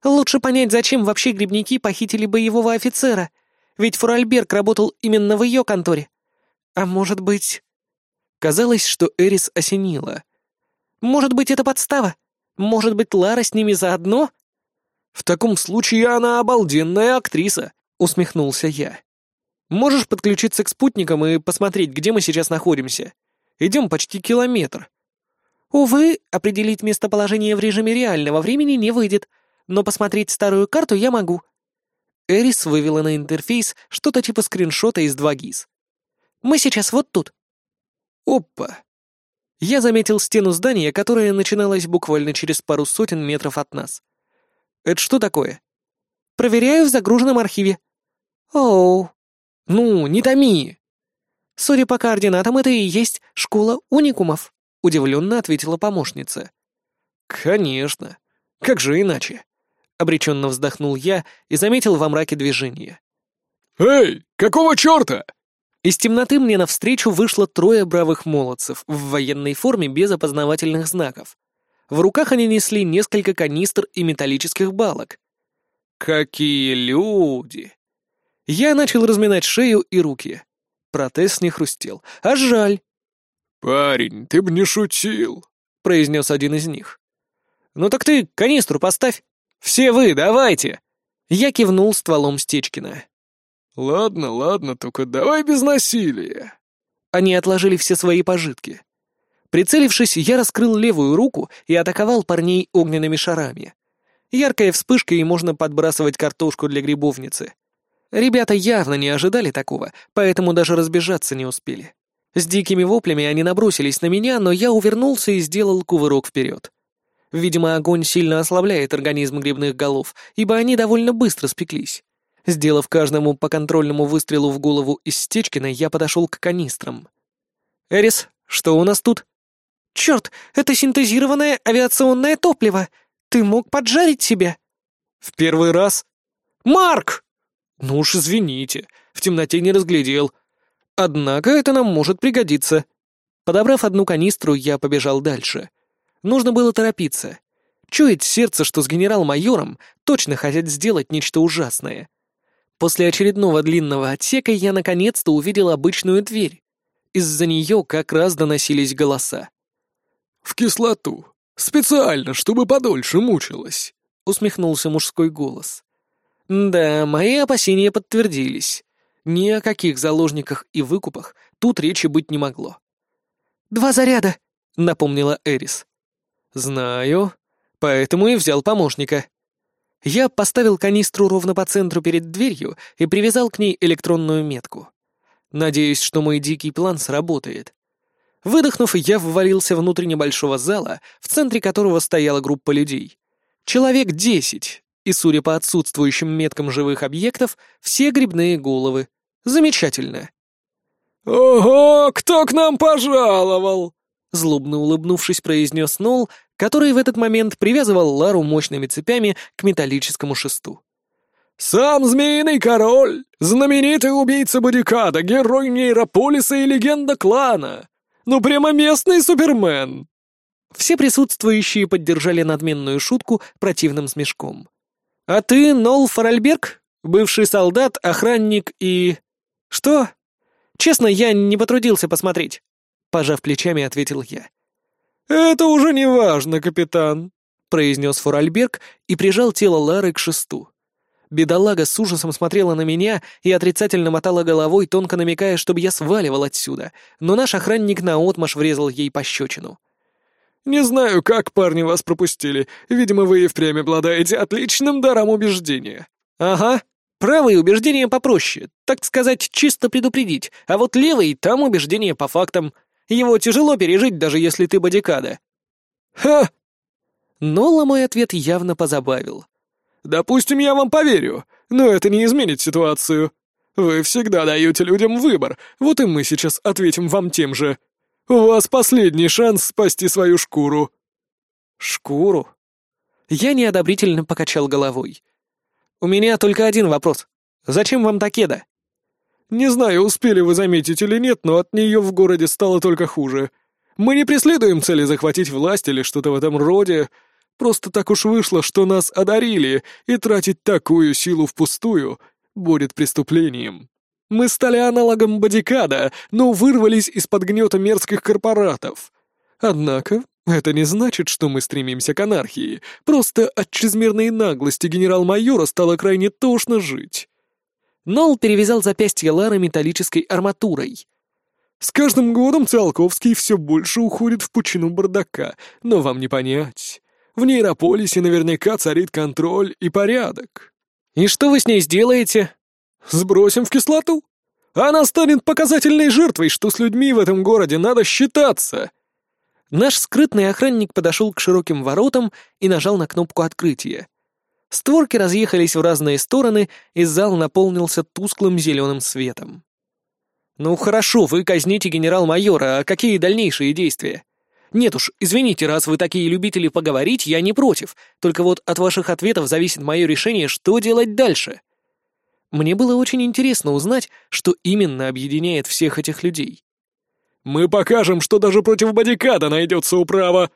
Лучше понять, зачем вообще грибники похитили боевого офицера — ведь Фуральберг работал именно в ее конторе. А может быть... Казалось, что Эрис осенила. Может быть, это подстава? Может быть, Лара с ними заодно? В таком случае она обалденная актриса, усмехнулся я. Можешь подключиться к спутникам и посмотреть, где мы сейчас находимся. Идем почти километр. Увы, определить местоположение в режиме реального времени не выйдет, но посмотреть старую карту я могу. Эрис вывела на интерфейс что-то типа скриншота из 2GIS. «Мы сейчас вот тут». Опа! Я заметил стену здания, которая начиналась буквально через пару сотен метров от нас. Это что такое? Проверяю в загруженном архиве. Оу. Ну, не томи. Судя по координатам, это и есть школа уникумов, удивленно ответила помощница. Конечно. Как же иначе? Обреченно вздохнул я и заметил во мраке движение.
«Эй, какого черта?»
Из темноты мне навстречу вышло трое бравых молодцев в военной форме без опознавательных знаков. В руках они несли несколько канистр и металлических балок. Какие люди! Я начал разминать шею и руки. Протез не хрустел. А жаль.
«Парень, ты б не шутил», —
произнес один из них. «Ну так ты канистру поставь. Все вы, давайте!» Я кивнул стволом Стечкина.
«Ладно, ладно, только давай без насилия».
Они отложили все свои пожитки. Прицелившись, я раскрыл левую руку и атаковал парней огненными шарами. Яркая вспышка, и можно подбрасывать картошку для грибовницы. Ребята явно не ожидали такого, поэтому даже разбежаться не успели. С дикими воплями они набросились на меня, но я увернулся и сделал кувырок вперед. Видимо, огонь сильно ослабляет организм грибных голов, ибо они довольно быстро спеклись. Сделав каждому по контрольному выстрелу в голову из Стечкина, я подошел к канистрам. «Эрис, что у нас тут?»
«Черт, это синтезированное авиационное топливо! Ты мог поджарить себе?»
«В первый раз?» «Марк!» «Ну уж извините, в темноте не разглядел. Однако это нам может пригодиться». Подобрав одну канистру, я побежал дальше. Нужно было торопиться. Чует сердце, что с генерал-майором точно хотят сделать нечто ужасное. После очередного длинного отсека я наконец-то увидел обычную дверь. Из-за нее как раз доносились голоса.
«В кислоту. Специально, чтобы подольше мучилась», — усмехнулся мужской голос.
«Да, мои опасения подтвердились. Ни о каких заложниках и выкупах тут речи быть не могло».
«Два заряда», —
напомнила Эрис. «Знаю, поэтому и взял помощника». Я поставил канистру ровно по центру перед дверью и привязал к ней электронную метку. Надеюсь, что мой дикий план сработает. Выдохнув, я ввалился внутрь небольшого зала, в центре которого стояла группа людей. Человек десять, и, судя по отсутствующим меткам живых объектов, все грибные головы. Замечательно.
«Ого, кто к нам пожаловал?»
Злобно улыбнувшись, произнес Нол, который в этот момент привязывал Лару мощными цепями к металлическому шесту.
«Сам Змеиный Король, знаменитый убийца Бодикада, герой Нейрополиса и легенда клана. Ну прямо местный Супермен!»
Все присутствующие поддержали надменную шутку противным смешком. «А ты Нол Фаральберг? Бывший солдат, охранник и...» «Что? Честно, я не потрудился посмотреть», — пожав плечами, ответил я.
«Это уже не важно, капитан», — произнес Форальберг и прижал тело Лары к шесту.
Бедолага с ужасом смотрела на меня и отрицательно мотала головой, тонко намекая, чтобы я сваливал отсюда, но наш охранник наотмашь врезал ей пощечину.
«Не знаю, как парни вас пропустили. Видимо, вы и впрямь обладаете отличным даром убеждения».
«Ага. Правые убеждения попроще, так сказать, чисто предупредить, а вот левый — там убеждение по фактам. Его тяжело пережить, даже если ты бодикада».
«Ха!»
Нола мой ответ явно позабавил.
Допустим, я вам поверю, но это не изменит ситуацию. Вы всегда даете людям выбор, вот и мы сейчас ответим вам тем же. У вас последний шанс спасти свою шкуру».
«Шкуру?» Я неодобрительно покачал головой. «У меня только один вопрос. Зачем вам Такеда?»
«Не знаю, успели вы заметить или нет, но от нее в городе стало только хуже. Мы не преследуем цели захватить власть или что-то в этом роде. Просто так уж вышло, что нас одарили, и тратить такую силу впустую будет преступлением. Мы стали аналогом бодикада, но вырвались из-под гнета мерзких корпоратов. Однако, это не значит, что мы стремимся к анархии. Просто от чрезмерной наглости генерал-майора стало крайне тошно жить.
Нол перевязал запястье Лары металлической арматурой.
С каждым годом Циолковский все больше уходит в пучину бардака, но вам не понять. В нейрополисе наверняка царит контроль и порядок.
И что вы с ней сделаете?
Сбросим в кислоту. Она станет показательной жертвой, что с людьми в этом городе надо считаться.
Наш скрытный охранник подошел к широким воротам и нажал на кнопку открытия. Створки разъехались в разные стороны, и зал наполнился тусклым зеленым светом. «Ну хорошо, вы казните генерал-майора, а какие дальнейшие действия?» Нет уж, извините, раз вы такие любители поговорить, я не против. Только вот от ваших ответов зависит мое решение, что делать дальше. Мне было очень интересно узнать, что именно объединяет всех этих людей.
«Мы покажем, что даже против бодикада найдется управа!»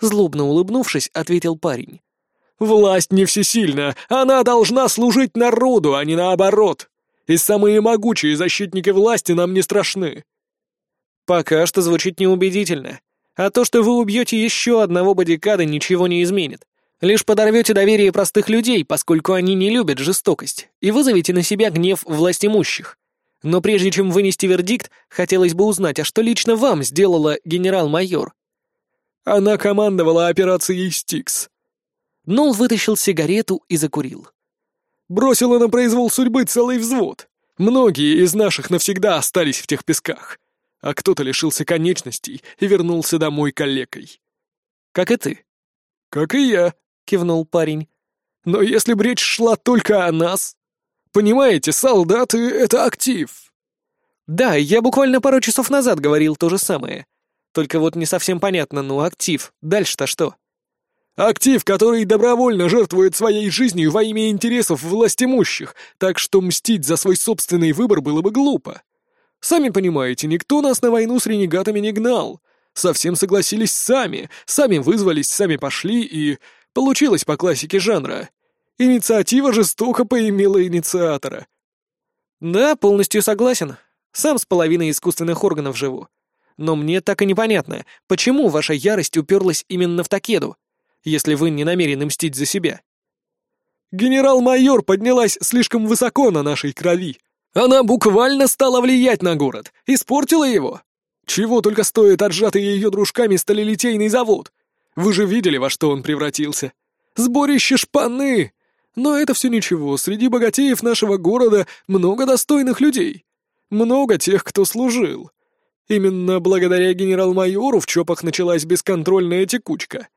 Злобно улыбнувшись, ответил парень.
«Власть не всесильна, она должна служить народу, а не наоборот. И самые могучие защитники власти нам не страшны».
«Пока что звучит неубедительно. А то, что вы убьете еще одного бодикада, ничего не изменит. Лишь подорвете доверие простых людей, поскольку они не любят жестокость, и вызовете на себя гнев властимущих. Но прежде чем вынести вердикт, хотелось бы узнать, а что лично вам сделала генерал-майор?»
Она командовала операцией «Стикс».
Нол вытащил сигарету и закурил.
Бросила на произвол судьбы целый взвод. Многие из наших навсегда остались в тех песках, а кто-то лишился конечностей и вернулся домой калекой.
«Как и ты».
«Как и я», — кивнул парень. «Но если бы речь шла только о нас...» Понимаете, солдаты — это актив.
Да, я буквально пару часов назад говорил то же самое. Только вот не совсем понятно, ну, актив. Дальше-то что?
Актив, который добровольно жертвует своей жизнью во имя интересов властимущих, так что мстить за свой собственный выбор было бы глупо. Сами понимаете, никто нас на войну с ренегатами не гнал. Совсем согласились сами, сами вызвались, сами пошли, и получилось по классике жанра. Инициатива жестоко поимела инициатора.
Да, полностью согласен. Сам с половиной искусственных органов живу. Но мне так и непонятно, почему ваша ярость уперлась именно в Такеду, если вы не намерены мстить за себя.
Генерал-майор поднялась слишком высоко на нашей крови. Она буквально стала влиять на город, испортила его. Чего только стоит отжатый ее дружками сталелитейный завод. Вы же видели, во что он превратился. Сборище шпаны! Но это все ничего, среди богатеев нашего города много достойных людей. Много тех, кто служил. Именно благодаря генерал-майору в ЧОПах началась бесконтрольная текучка.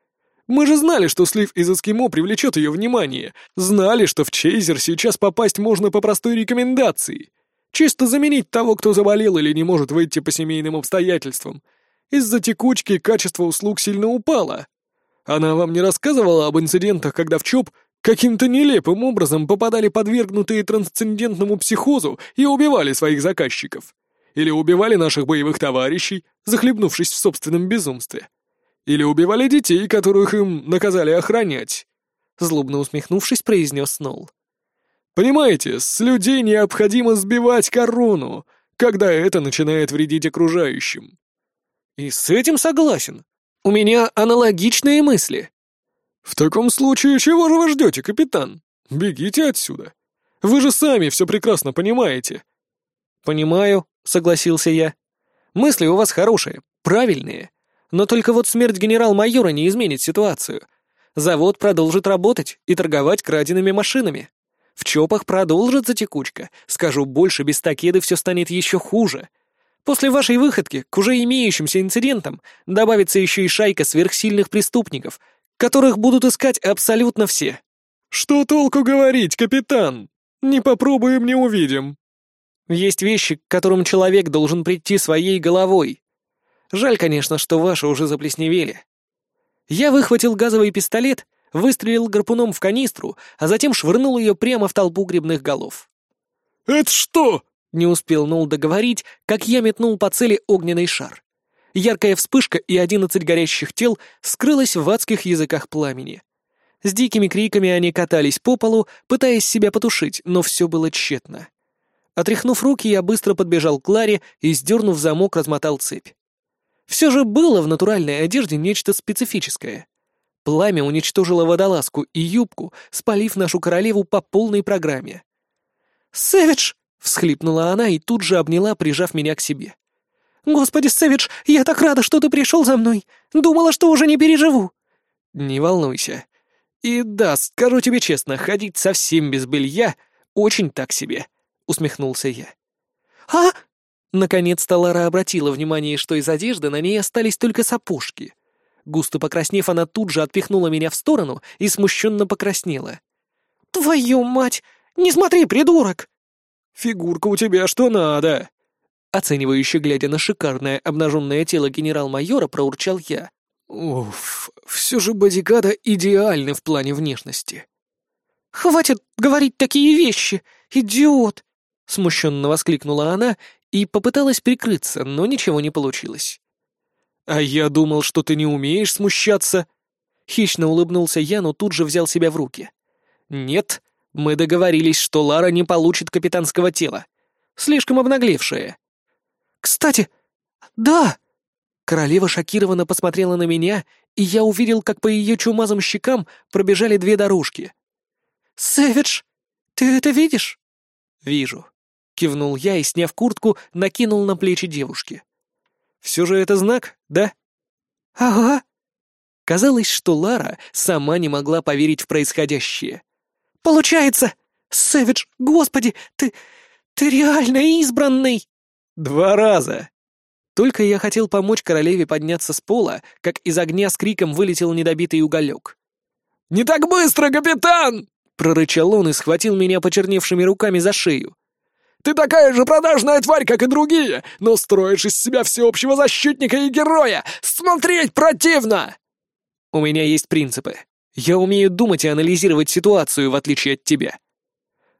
Мы же знали, что слив из эскимо привлечет ее внимание. Знали, что в Чейзер сейчас попасть можно по простой рекомендации. Чисто заменить того, кто заболел или не может выйти по семейным обстоятельствам. Из-за текучки качество услуг сильно упало. Она вам не рассказывала об инцидентах, когда в ЧОП Каким-то нелепым образом попадали подвергнутые трансцендентному психозу и убивали своих заказчиков. Или убивали наших боевых товарищей, захлебнувшись в собственном безумстве. Или убивали детей, которых им наказали охранять. Злобно усмехнувшись, произнес Снолл. Понимаете, с людей необходимо сбивать корону, когда это начинает вредить окружающим.
И с этим согласен. У меня аналогичные мысли.
«В таком случае чего же вы ждете, капитан? Бегите отсюда. Вы же сами все прекрасно понимаете».
«Понимаю», — согласился я. «Мысли у вас хорошие, правильные. Но только вот смерть генерал-майора не изменит ситуацию. Завод продолжит работать и торговать краденными машинами. В ЧОПах продолжится текучка. Скажу больше, без Такеды все станет еще хуже. После вашей выходки к уже имеющимся инцидентам добавится еще и шайка сверхсильных преступников, которых будут искать абсолютно все.
Что толку говорить, капитан? Не попробуем, не увидим.
Есть вещи, к которым человек должен прийти своей головой. Жаль, конечно, что ваши уже заплесневели. Я выхватил газовый пистолет, выстрелил гарпуном в канистру, а затем швырнул ее прямо в толпу грибных голов.
«Это что?»
— не успел Нул договорить, как я метнул по цели огненный шар. Яркая вспышка и одиннадцать горящих тел скрылось в адских языках пламени. С дикими криками они катались по полу, пытаясь себя потушить, но все было тщетно. Отряхнув руки, я быстро подбежал к Ларе и, сдернув замок, размотал цепь. Все же было в натуральной одежде нечто специфическое. Пламя уничтожило водолазку и юбку, спалив нашу королеву по полной программе.
«Сэвидж!»
— всхлипнула она и тут же обняла, прижав меня к себе.
«Господи, Сэвидж, я так рада, что ты пришел за мной! Думала, что уже не переживу!»
«Не волнуйся. И да, скажу тебе честно, ходить совсем без белья очень так себе», — усмехнулся я.
«А?»
Наконец-то Лара обратила внимание, что из одежды на ней остались только сапожки. Густо покраснев, она тут же отпихнула меня в сторону и смущенно покраснела.
«Твою мать! Не смотри, придурок!»
«Фигурка у тебя что надо!»
Оценивающе глядя на шикарное обнаженное тело генерал-майора, проурчал я. Уф, все же бодикада идеальны в плане внешности.
«Хватит говорить такие вещи!
идиот!» — смущенно воскликнула она и попыталась прикрыться, но ничего не получилось. «А я думал, что ты не умеешь смущаться!» Хищно улыбнулся я, но тут же взял себя в руки. «Нет, мы договорились, что Лара не получит капитанского тела. Слишком обнаглевшая».
«Кстати, да!»
Королева шокированно посмотрела на меня, и я увидел, как по ее чумазым щекам пробежали две дорожки.
«Сэвидж, ты это видишь?»
«Вижу», — кивнул я и, сняв куртку, накинул на плечи девушки. «Все же это знак, да?»
«Ага».
Казалось, что Лара сама не могла поверить в происходящее.
«Получается! Сэвидж, господи, ты... ты реально избранный!»
«Два раза!» Только я хотел помочь королеве подняться с пола, как из огня с криком вылетел недобитый уголек.
«Не так быстро, капитан!» — прорычал он и схватил меня почерневшими руками за шею. «Ты такая же продажная тварь, как и другие, но строишь из себя всеобщего защитника и героя! Смотреть противно!»
«У меня есть принципы. Я умею думать и анализировать ситуацию, в отличие от тебя».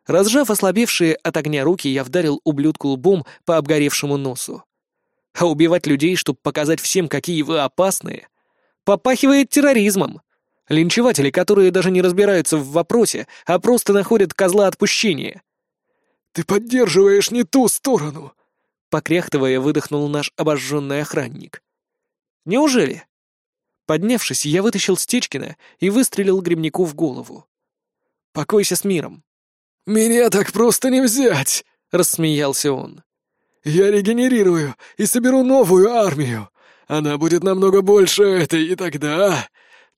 Разжав ослабевшие от огня руки, я вдарил ублюдку лбом по обгоревшему носу. А убивать людей, чтобы показать всем, какие вы опасные, попахивает терроризмом. Линчеватели, которые даже не разбираются в вопросе, а просто находят козла отпущения.
«Ты поддерживаешь не ту сторону!»
Покряхтывая, выдохнул наш обожженный охранник. «Неужели?» Поднявшись, я вытащил Стечкина и выстрелил грибнику в голову. «Покойся с миром».
«Меня так просто не взять!» — рассмеялся он. Я регенерирую и соберу новую армию. Она будет намного больше этой, и тогда...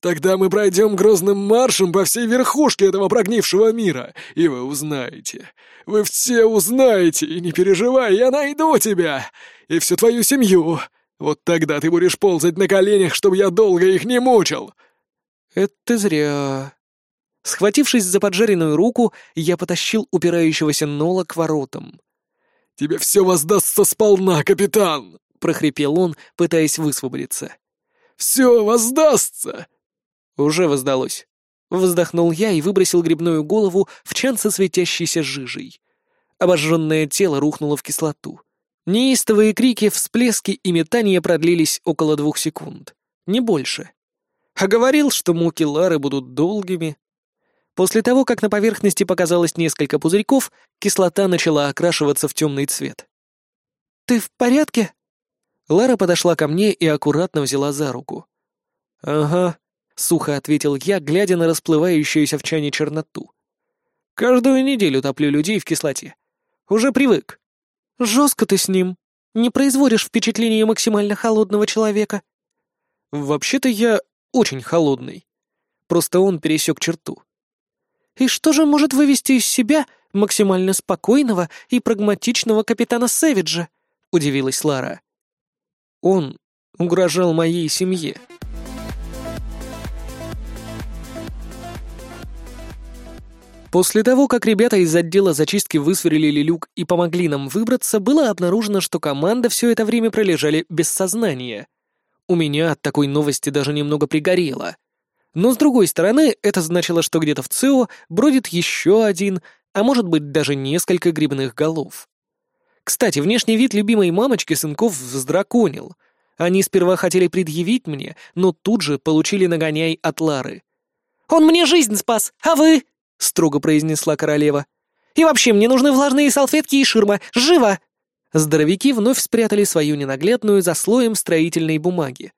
Тогда мы пройдем грозным маршем по всей верхушке этого прогнившего мира, и вы узнаете. Вы все узнаете, и не переживай, я найду тебя и всю твою семью. Вот тогда ты будешь ползать на коленях, чтобы я долго их не мучил».
«Это зря». Схватившись за поджаренную руку, я потащил упирающегося Нола к воротам.
«Тебе все воздастся сполна, капитан!» — прохрипел он, пытаясь высвободиться. «Все воздастся!»
«Уже воздалось». Вздохнул я и выбросил грибную голову в чан со светящейся жижей. Обожженное тело рухнуло в кислоту. Неистовые крики, всплески и метания продлились около двух секунд. Не больше. А говорил, что муки Лары будут долгими. После того, как на поверхности показалось несколько пузырьков, кислота начала окрашиваться в темный цвет.
«Ты в порядке?»
Лара подошла ко мне и аккуратно взяла за руку. «Ага», — сухо ответил я, глядя на расплывающуюся в чане черноту. «Каждую неделю топлю людей в кислоте. Уже привык».
«Жестко ты с ним. Не производишь впечатление максимально холодного человека».
«Вообще-то я очень холодный. Просто он пересек черту.
И что же может вывести из себя максимально спокойного и прагматичного капитана Сэвиджа?» — удивилась Лара.
«Он угрожал моей семье». После того, как ребята из отдела зачистки высверлили люк и помогли нам выбраться, было обнаружено, что команда все это время пролежали без сознания. У меня от такой новости даже немного пригорело. Но с другой стороны, это значило, что где-то в ЦИО бродит еще один, а может быть даже несколько грибных голов. Кстати, внешний вид любимой мамочки сынков вздраконил. Они сперва хотели предъявить мне, но тут же получили нагоняй от Лары.
«Он мне жизнь спас, а вы?» — строго произнесла королева. «И вообще, мне нужны влажные салфетки и ширма. Живо!»
Здоровяки вновь спрятали свою ненаглядную за слоем строительной бумаги.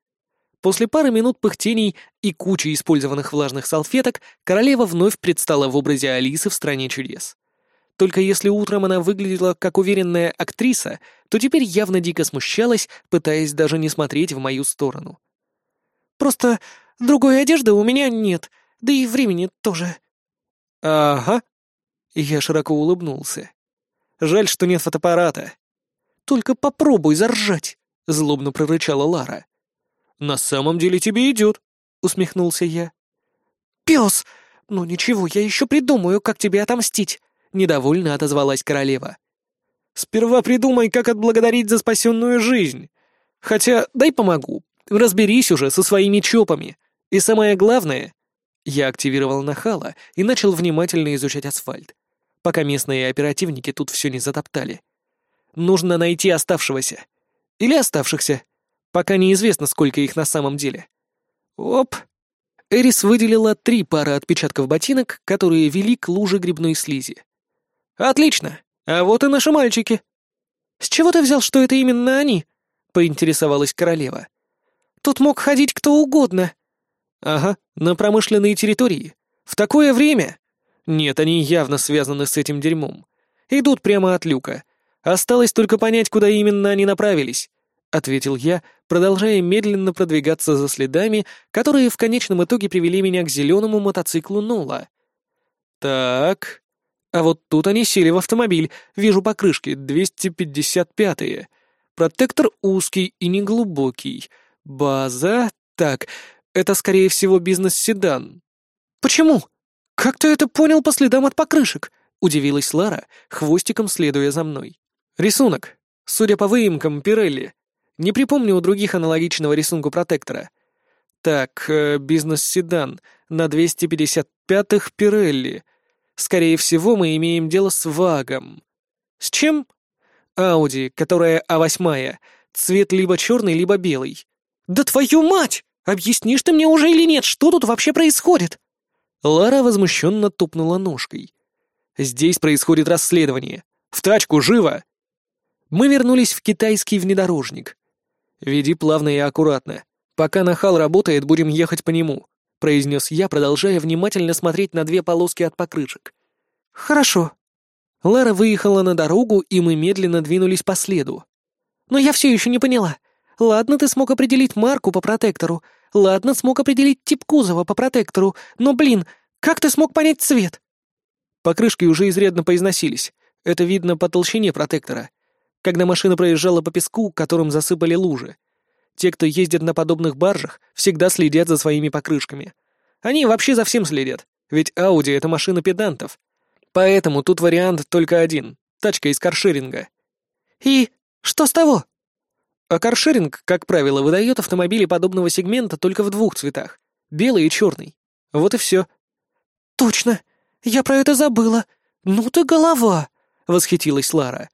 После пары минут пыхтений и кучи использованных влажных салфеток королева вновь предстала в образе Алисы в «Стране чудес». Только если утром она выглядела как уверенная актриса, то теперь явно дико смущалась, пытаясь даже не смотреть в мою сторону.
«Просто другой одежды у меня нет, да и времени тоже».
«Ага». Я широко улыбнулся. «Жаль, что нет фотоаппарата».
«Только попробуй заржать», — злобно прорычала Лара.
«На самом деле тебе идет», — усмехнулся я.
«Пес! Ну ничего, я еще придумаю, как тебе отомстить», — недовольно отозвалась королева.
«Сперва придумай, как отблагодарить за спасенную жизнь. Хотя, дай помогу. Разберись уже со своими чопами. И самое главное...» Я активировал нахала и начал внимательно изучать асфальт. пока местные оперативники тут все не затоптали. Нужно найти оставшегося. Или оставшихся. Пока неизвестно, сколько их на самом деле. Оп! Эрис выделила три пары отпечатков ботинок, которые вели к луже грибной слизи. «Отлично! А вот и наши мальчики!» «С чего ты взял, что это именно они?» — поинтересовалась королева. «Тут мог ходить кто угодно». «Ага, на промышленной территории. В такое время...» «Нет, они явно связаны с этим дерьмом. Идут прямо от люка. Осталось только понять, куда именно они направились», — ответил я, продолжая медленно продвигаться за следами, которые в конечном итоге привели меня к зеленому мотоциклу Нола. «Так...» А вот тут они сели в автомобиль, вижу покрышки, 255-е. Протектор узкий и неглубокий. База... Так, это, скорее всего, бизнес-седан. «Почему? Как ты это понял по следам от покрышек?» — удивилась Лара, хвостиком следуя за мной. Рисунок. Судя по выемкам, Пирелли. Не припомню у других аналогичного рисунку протектора. Так, э, бизнес-седан. На 255-х Пирелли. Скорее всего, мы имеем дело с ВАГом. С чем? Ауди, которая А8. Цвет либо черный, либо белый. Да твою мать! Объяснишь ты мне уже или нет, что тут вообще происходит? Лара возмущенно тупнула ножкой. Здесь происходит расследование. В тачку, живо! Мы вернулись в китайский внедорожник. «Веди плавно и аккуратно. Пока нахал работает, будем ехать по нему», — произнес я, продолжая внимательно смотреть на две полоски от покрышек. «Хорошо». Лара выехала на дорогу, и мы медленно двинулись по следу. «Но я все еще не поняла. Ладно, ты смог определить марку по протектору. Ладно, смог определить тип кузова по протектору. Но, блин, как ты смог понять цвет?» Покрышки уже изрядно поизносились. Это видно по толщине протектора когда машина проезжала по песку, которым засыпали лужи. Те, кто ездит на подобных баржах, всегда следят за своими покрышками. Они вообще за всем следят, ведь Audi — это машина педантов. Поэтому тут вариант только один — тачка из каршеринга. И что с того? А каршеринг, как правило, выдает автомобили подобного сегмента только в двух цветах — белый и черный. Вот и все. «Точно! Я про это забыла! Ну ты голова!» — восхитилась Лара.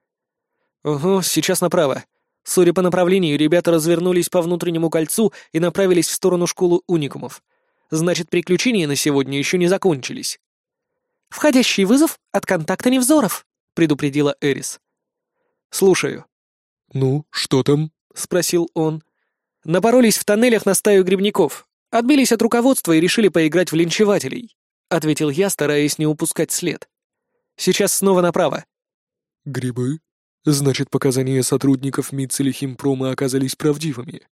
«Угу, сейчас направо». Судя по направлению, ребята развернулись по внутреннему кольцу и направились в сторону школы уникумов. Значит, приключения на сегодня еще не закончились. «Входящий вызов от контакта Невзоров», — предупредила Эрис. «Слушаю».
«Ну, что там?»
— спросил он. «Напоролись в тоннелях на стаю грибников, отбились от руководства и решили поиграть в линчевателей», — ответил я, стараясь не упускать след. «Сейчас снова направо».
«Грибы?» Значит, показания сотрудников или Химпрома оказались правдивыми.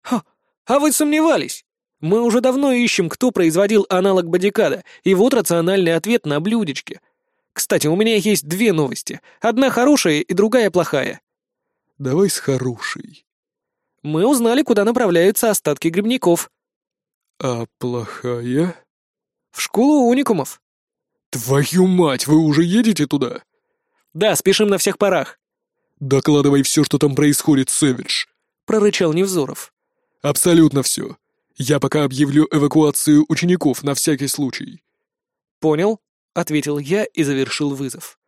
Ха, а вы сомневались? Мы уже давно ищем, кто производил аналог бодикада, и вот рациональный ответ на блюдечке. Кстати, у меня есть две новости. Одна хорошая и другая плохая.
Давай с хорошей.
Мы узнали, куда направляются остатки грибников.
А плохая?
В школу уникумов.
Твою мать, вы уже едете туда?
«Да, спешим на всех парах».
«Докладывай все, что там происходит, Сэвидж», —
прорычал Невзоров.
«Абсолютно все. Я пока объявлю эвакуацию учеников на всякий случай».
«Понял», — ответил я и завершил вызов.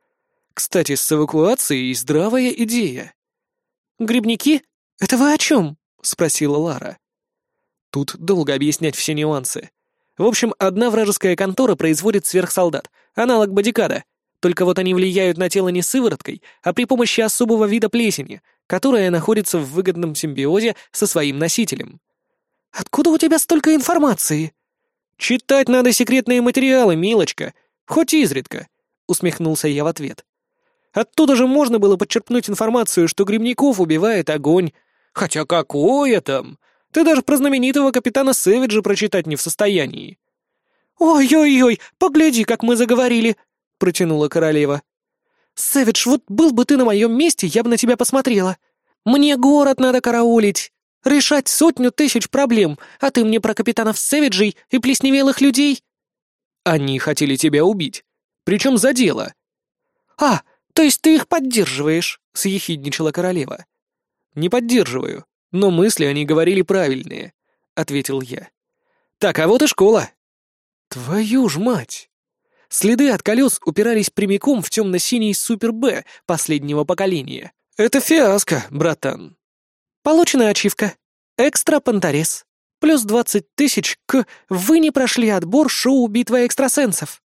«Кстати, с эвакуацией здравая идея». «Грибники? Это вы о чем?» — спросила Лара. Тут долго объяснять все нюансы. В общем, одна вражеская контора производит сверхсолдат, аналог бодикада — только вот они влияют на тело не сывороткой, а при помощи особого вида плесени, которая находится в выгодном симбиозе со своим носителем. «Откуда у тебя столько информации?» «Читать надо секретные материалы, милочка, хоть изредка», — усмехнулся я в ответ. «Оттуда же можно было подчерпнуть информацию, что грибников убивает огонь. Хотя какое там? Ты даже про знаменитого капитана Сэвиджа прочитать не в состоянии». «Ой-ой-ой, погляди, как мы заговорили!» — протянула королева. «Сэвидж, вот был бы ты на моем месте, я бы на тебя посмотрела. Мне город надо караулить, решать сотню тысяч проблем, а ты мне про капитанов Сэвиджей и плесневелых людей». «Они хотели тебя убить. Причем за дело».
«А, то есть ты их поддерживаешь?» — съехидничала королева.
«Не поддерживаю, но мысли они говорили правильные», — ответил я. «Так, а вот и школа».
«Твою ж мать!»
Следы от колес упирались прямиком в темно-синий Супер-Б последнего поколения. Это фиаско, братан. Получена ачивка. Экстра Пантарес. Плюс двадцать тысяч к «Вы не прошли отбор шоу «Битва экстрасенсов».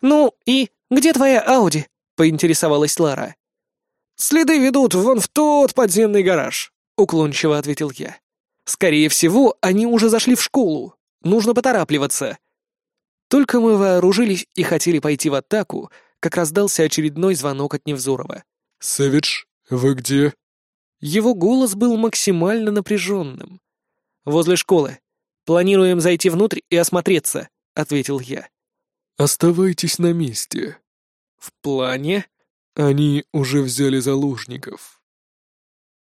«Ну и где твоя Ауди?» — поинтересовалась Лара.
«Следы ведут вон в тот подземный гараж», — уклончиво ответил я. «Скорее всего, они уже зашли в школу. Нужно поторапливаться». Только мы вооружились и хотели пойти в атаку, как раздался очередной звонок от Невзорова.
«Сэвидж, вы где?»
Его голос был максимально напряженным. «Возле школы. Планируем зайти внутрь и осмотреться», — ответил я.
«Оставайтесь на месте».
«В плане?»
«Они уже взяли заложников».